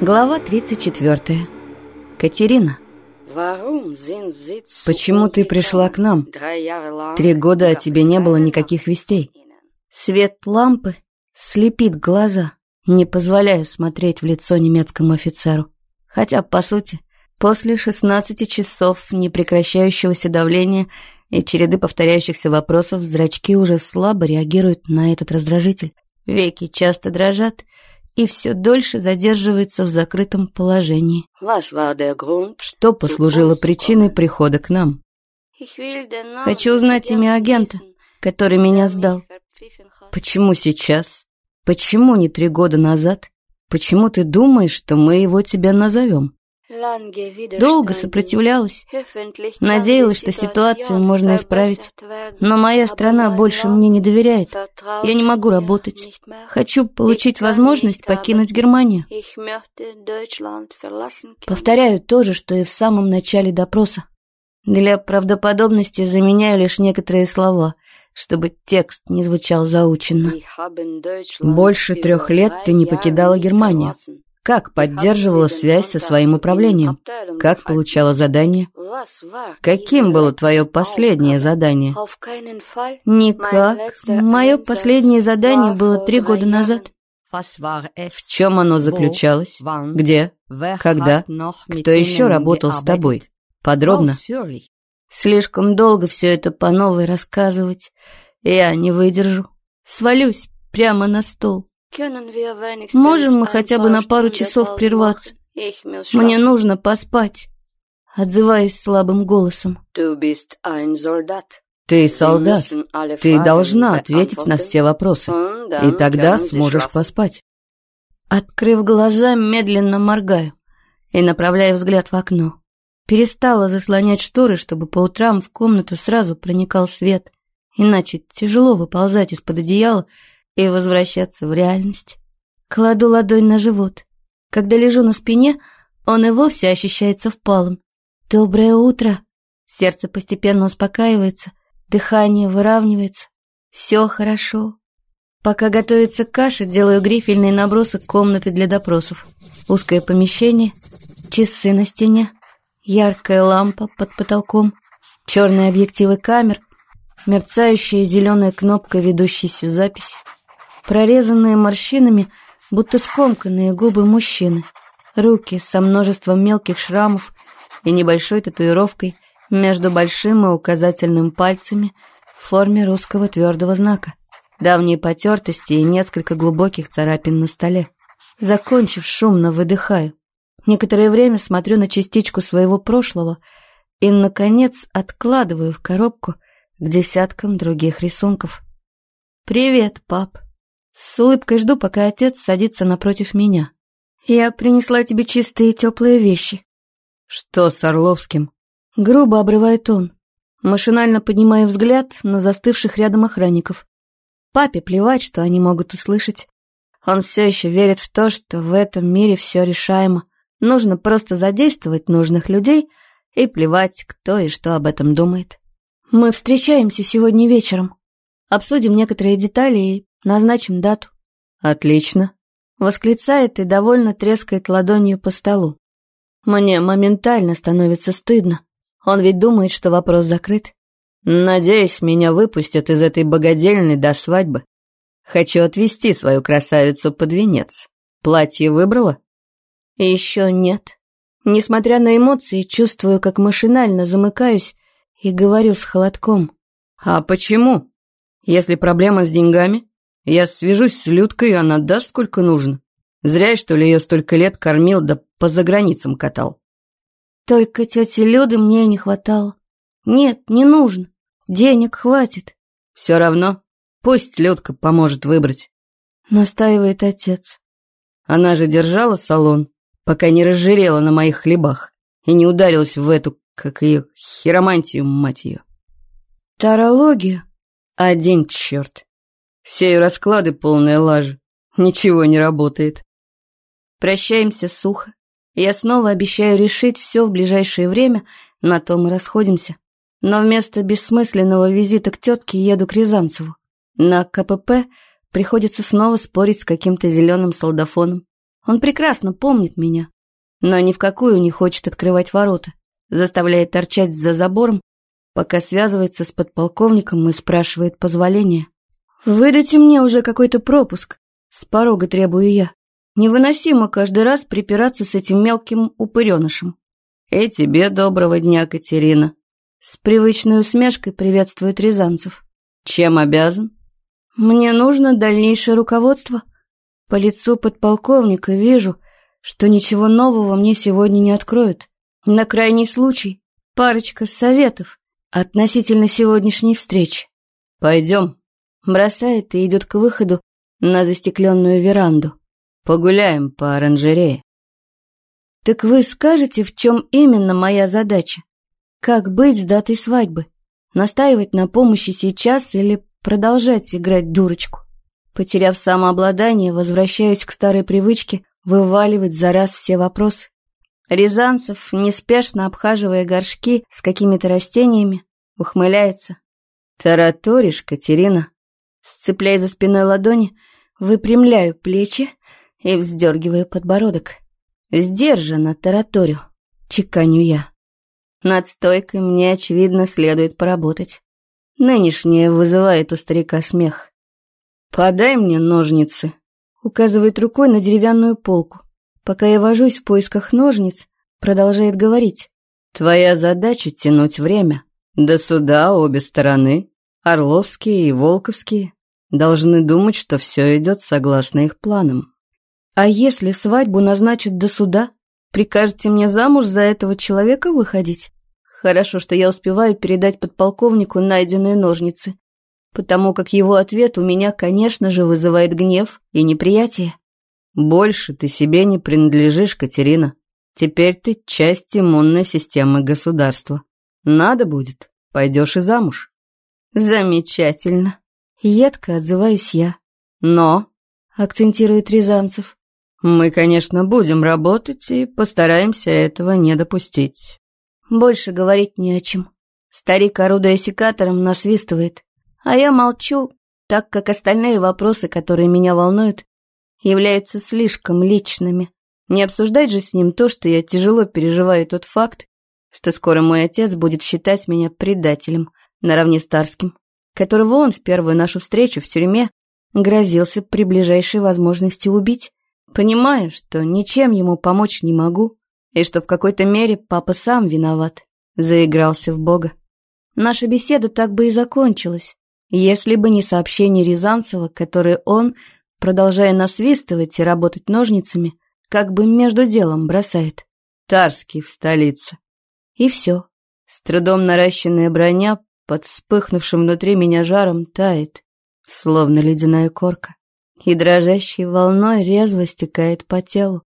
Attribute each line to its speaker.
Speaker 1: Глава 34. Катерина. Почему ты пришла к нам? Три года о тебе не было никаких вестей. Свет лампы слепит глаза, не позволяя смотреть в лицо немецкому офицеру. Хотя, по сути, после 16 часов непрекращающегося давления и череды повторяющихся вопросов зрачки уже слабо реагируют на этот раздражитель. Веки часто дрожат, и все дольше задерживается в закрытом положении. Что послужило причиной прихода к нам? Хочу узнать имя агента, который меня сдал. Почему сейчас? Почему не три года назад? Почему ты думаешь, что мы его тебя назовем? Долго сопротивлялась, надеялась, что ситуацию можно исправить. Но моя страна больше мне не доверяет. Я не могу работать. Хочу получить возможность покинуть Германию. Повторяю то же, что и в самом начале допроса. Для правдоподобности заменяю лишь некоторые слова, чтобы текст не звучал заученно. Больше трех лет ты не покидала Германию. Как поддерживала связь со своим управлением? Как получала задания? Каким было твое последнее задание? Никак. Мое последнее задание было три года назад. В чем оно заключалось? Где? Когда? Кто еще работал с тобой? Подробно. Слишком долго все это по новой рассказывать. Я не выдержу. Свалюсь прямо на стол. Можем мы хотя бы на пару часов прерваться? Мне нужно поспать. Отзываюсь слабым голосом. Ты солдат. Ты должна ответить на все вопросы. И тогда сможешь поспать. Открыв глаза, медленно моргаю и направляю взгляд в окно. Перестала заслонять шторы, чтобы по утрам в комнату сразу проникал свет. Иначе тяжело выползать из-под одеяла и возвращаться в реальность. Кладу ладонь на живот. Когда лежу на спине, он и вовсе ощущается впалым. «Доброе утро!» Сердце постепенно успокаивается, дыхание выравнивается. Все хорошо. Пока готовится каша, делаю грифельный набросок комнаты для допросов. Узкое помещение, часы на стене, яркая лампа под потолком, черные объективы камер, мерцающая зеленая кнопка ведущейся записи прорезанные морщинами, будто скомканные губы мужчины, руки со множеством мелких шрамов и небольшой татуировкой между большим и указательным пальцами в форме русского твердого знака, давние потертости и несколько глубоких царапин на столе. Закончив, шумно выдыхаю. Некоторое время смотрю на частичку своего прошлого и, наконец, откладываю в коробку к десяткам других рисунков. «Привет, пап!» С улыбкой жду, пока отец садится напротив меня. Я принесла тебе чистые и теплые вещи. Что с Орловским? Грубо обрывает он, машинально поднимая взгляд на застывших рядом охранников. Папе плевать, что они могут услышать. Он все еще верит в то, что в этом мире все решаемо. Нужно просто задействовать нужных людей и плевать, кто и что об этом думает. Мы встречаемся сегодня вечером. Обсудим некоторые детали и Назначим дату. Отлично. Восклицает и довольно трескает ладонью по столу. Мне моментально становится стыдно. Он ведь думает, что вопрос закрыт. Надеюсь, меня выпустят из этой богадельной до свадьбы. Хочу отвезти свою красавицу под венец. Платье выбрала? Еще нет. Несмотря на эмоции, чувствую, как машинально замыкаюсь и говорю с холодком. А почему? Если проблема с деньгами, я свяжусь с Людкой, и она даст сколько нужно. Зря, что ли, ее столько лет кормил, да по заграницам катал. Только тети Люды мне не хватало. Нет, не нужно. Денег хватит. Все равно. Пусть Людка поможет выбрать. Настаивает отец. Она же держала салон, пока не разжирела на моих хлебах и не ударилась в эту, как ее, хиромантию, мать ее. Тарологию? Один черт. Все ее расклады полная лажа. Ничего не работает. Прощаемся сухо. Я снова обещаю решить все в ближайшее время, на том и расходимся. Но вместо бессмысленного визита к тетке еду к Рязанцеву. На КПП приходится снова спорить с каким-то зеленым солдафоном. Он прекрасно помнит меня, но ни в какую не хочет открывать ворота, заставляет торчать за забором, пока связывается с подполковником и спрашивает позволения. «Выдайте мне уже какой-то пропуск», — с порога требую я. Невыносимо каждый раз припираться с этим мелким упыренышем. «И тебе доброго дня, Катерина!» С привычной усмешкой приветствует Рязанцев. «Чем обязан?» «Мне нужно дальнейшее руководство. По лицу подполковника вижу, что ничего нового мне сегодня не откроют. На крайний случай парочка советов относительно сегодняшней встречи. Пойдем». Бросает и идет к выходу на застекленную веранду. Погуляем по оранжерее. Так вы скажете, в чем именно моя задача? Как быть с датой свадьбы? Настаивать на помощи сейчас или продолжать играть дурочку? Потеряв самообладание, возвращаюсь к старой привычке вываливать за раз все вопросы. Рязанцев, неспешно обхаживая горшки с какими-то растениями, ухмыляется. «Тараторишь, Катерина!» Сцепляя за спиной ладони, выпрямляю плечи и вздергиваю подбородок. Сдержанно тараторю, чеканю я. Над стойкой мне, очевидно, следует поработать. Нынешнее вызывает у старика смех. «Подай мне ножницы», — указывает рукой на деревянную полку. Пока я вожусь в поисках ножниц, продолжает говорить. «Твоя задача — тянуть время. До суда обе стороны, Орловские и Волковские, должны думать, что все идет согласно их планам. А если свадьбу назначат до суда, прикажете мне замуж за этого человека выходить? Хорошо, что я успеваю передать подполковнику найденные ножницы, потому как его ответ у меня, конечно же, вызывает гнев и неприятие. Больше ты себе не принадлежишь, Катерина. Теперь ты часть иммунной системы государства. Надо будет, пойдешь и замуж. Замечательно. Едко отзываюсь я. Но, акцентирует Рязанцев, мы, конечно, будем работать и постараемся этого не допустить. Больше говорить не о чем. Старик, орудуя секатором, насвистывает. А я молчу, так как остальные вопросы, которые меня волнуют, являются слишком личными. Не обсуждать же с ним то, что я тяжело переживаю тот факт, что скоро мой отец будет считать меня предателем, наравне с Тарским, которого он в первую нашу встречу в тюрьме грозился при ближайшей возможности убить понимая, что ничем ему помочь не могу, и что в какой-то мере папа сам виноват, заигрался в Бога. Наша беседа так бы и закончилась, если бы не сообщение Рязанцева, которое он, продолжая насвистывать и работать ножницами, как бы между делом бросает. Тарский в столице. И все. С трудом наращенная броня под вспыхнувшим внутри меня жаром тает, словно ледяная корка и дрожащей волной резво стекает по телу.